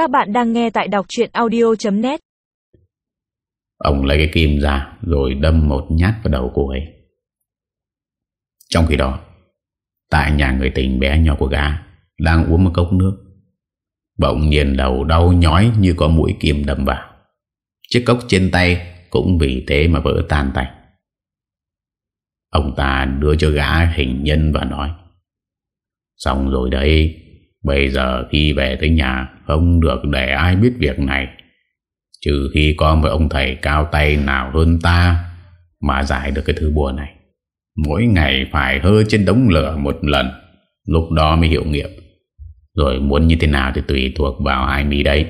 Các bạn đang nghe tại đọc chuyện audio.net Ông lấy cái kim ra rồi đâm một nhát vào đầu cô ấy. Trong khi đó, tại nhà người tình bé nhỏ của gã đang uống một cốc nước. Bỗng nhiên đầu đau nhói như có mũi kim đâm vào. Chiếc cốc trên tay cũng vì thế mà vỡ tan tay. Ông ta đưa cho gã hình nhân và nói Xong rồi đấy Bây giờ khi về tới nhà, Không được để ai biết việc này. Trừ khi có một ông thầy cao tay nào hơn ta Mà giải được cái thứ bùa này. Mỗi ngày phải hơ trên đống lửa một lần, Lúc đó mới hiệu nghiệm. Rồi muốn như thế nào thì tùy thuộc vào ai mi đấy.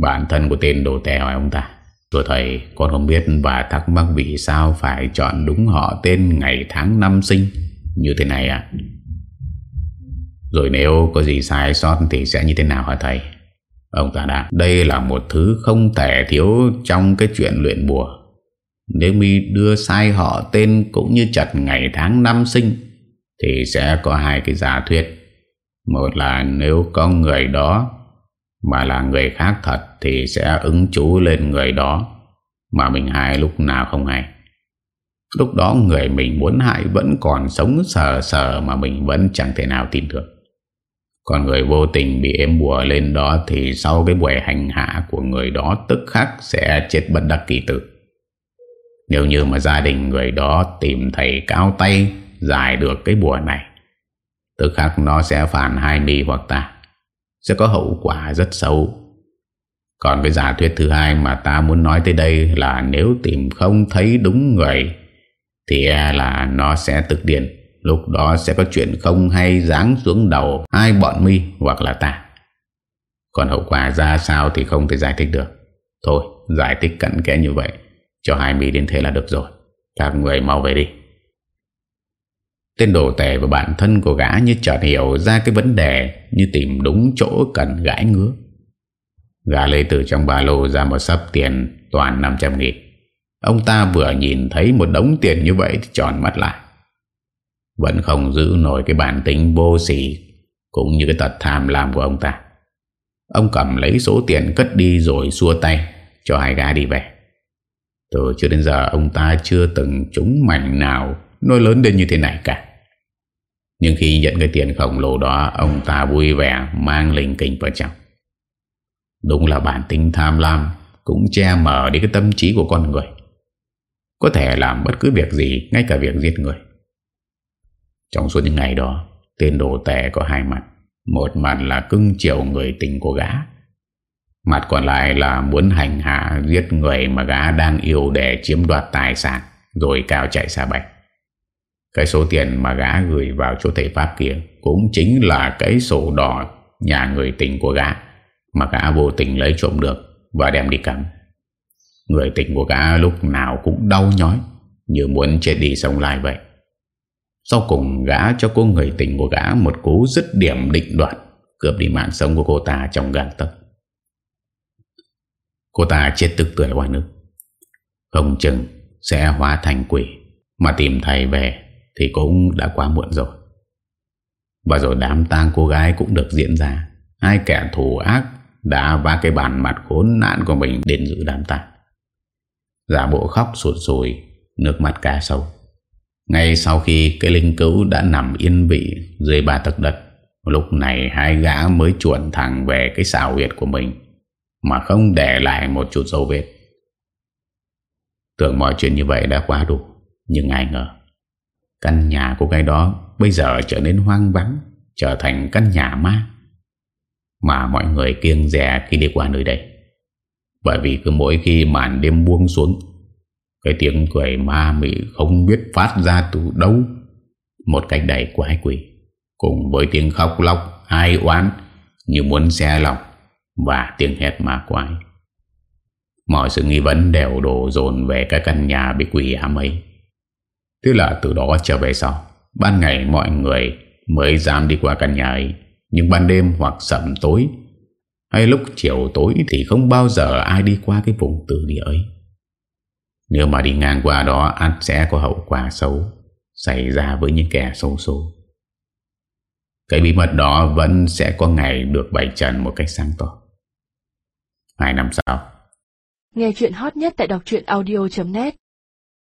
Bản thân của tên đồ tè hỏi ông ta Rồi thầy, con không biết và thắc mắc vì sao phải chọn đúng họ tên ngày tháng năm sinh như thế này à rồi nếu có gì sai sót thì sẽ như thế nào hả thầy Ông ta đáp, Đây là một thứ không thể thiếu trong cái chuyện luyện bùa Nếu mi đưa sai họ tên cũng như chặt ngày tháng năm sinh, Thì sẽ có hai cái giả thuyết Một là nếu có người đó mà là người khác thật thì sẽ ứng chú lên người đó, mà mình hại lúc nào không hay. Lúc đó người mình muốn hại vẫn còn sống sờ sờ mà mình vẫn chẳng thể nào tin được. Còn người vô tình bị ếm bùa lên đó thì sau cái buổi hành hạ của người đó tức khắc sẽ chết bất đắc kỳ tử. Nếu như mà gia đình người đó tìm thầy cao tay giải được cái bùa này, tức khắc nó sẽ phản hai mi hoặc ta sẽ có hậu quả rất xấu. Còn cái giả thuyết thứ hai mà ta muốn nói tới đây là nếu tìm không thấy đúng người thì e là nó sẽ tức điện. Lúc đó sẽ có chuyện không hay giáng xuống đầu hai bọn mi hoặc là ta. Còn hậu quả ra sao thì không thể giải thích được. Thôi, giải thích cận kẽ như vậy. Cho hai mi đến thế là được rồi. Các người mau về đi. Tên đồ tể và bản thân của gã như chợt hiểu ra cái vấn đề như tìm đúng chỗ cần gãi ngứa. Gã lấy từ trong ba lô ra một sắp tiền toàn 500 nghìn. Ông ta vừa nhìn thấy một đống tiền như vậy thì tròn mắt lại. Vẫn không giữ nổi cái bản tính vô sỉ cũng như cái tật tham lam của ông ta. Ông cầm lấy số tiền cất đi rồi xua tay cho hai gã đi về. Từ trước đến giờ ông ta chưa từng trúng mảnh nào Nói lớn đến như thế này cả. Nhưng khi nhận cái tiền khổng lồ đó, ông ta vui vẻ mang linh kinh vào trong. Đúng là bản tính tham lam cũng che mở đi cái tâm trí của con người. Có thể làm bất cứ việc gì, ngay cả việc giết người. Trong suốt những ngày đó, tên đồ tệ có hai mặt. Một mặt là cưng chiều người tình của gã. Mặt còn lại là muốn hành hạ giết người mà gã đang yêu để chiếm đoạt tài sản rồi cao chạy xa bạch. Cái số tiền mà gã gửi vào chỗ thầy Pháp kia cũng chính là cái sổ đỏ nhà người tình của gã mà gã vô tình lấy trộm được và đem đi cắm. Người tình của gã lúc nào cũng đau nhói như muốn chết đi sống lại vậy. Sau cùng gã cho cô người tình của gã một cú dứt điểm định đoạt cướp đi mạng sống của cô ta trong gang tấc. Cô ta chết tức tuổi qua nước. Không chừng sẽ hóa thành quỷ mà tìm thầy về thì cũng đã quá muộn rồi. Và rồi đám tang cô gái cũng được diễn ra. Hai kẻ thù ác đã va cái bàn mặt khốn nạn của mình đến giữ đám tang. Giả bộ khóc sụt sùi, nước mắt cá sâu. Ngay sau khi cái linh cứu đã nằm yên vị dưới ba tấc đất, lúc này hai gã mới chuồn thẳng về cái xào huyệt của mình mà không để lại một chút dấu vết. Tưởng mọi chuyện như vậy đã quá đủ, nhưng ai ngờ Căn nhà của cái đó bây giờ trở nên hoang vắng, trở thành căn nhà ma. Mà mọi người kiêng rẻ khi đi qua nơi đây. Bởi vì cứ mỗi khi màn đêm buông xuống, cái tiếng cười ma mị không biết phát ra từ đâu. Một cách đầy quái quỷ, cùng với tiếng khóc lóc, ai oán như muốn xe lòng và tiếng hét ma quái. Mọi sự nghi vấn đều đổ dồn về cái căn nhà bị quỷ ám ấy. Thế là từ đó trở về sau Ban ngày mọi người mới dám đi qua căn nhà ấy Nhưng ban đêm hoặc sầm tối Hay lúc chiều tối Thì không bao giờ ai đi qua cái vùng tử địa ấy nếu mà đi ngang qua đó ắt sẽ có hậu quả xấu Xảy ra với những kẻ xấu số. Cái bí mật đó vẫn sẽ có ngày được bày trần một cách sáng tỏ. Hai năm sau. Nghe chuyện hot nhất tại đọc audio.net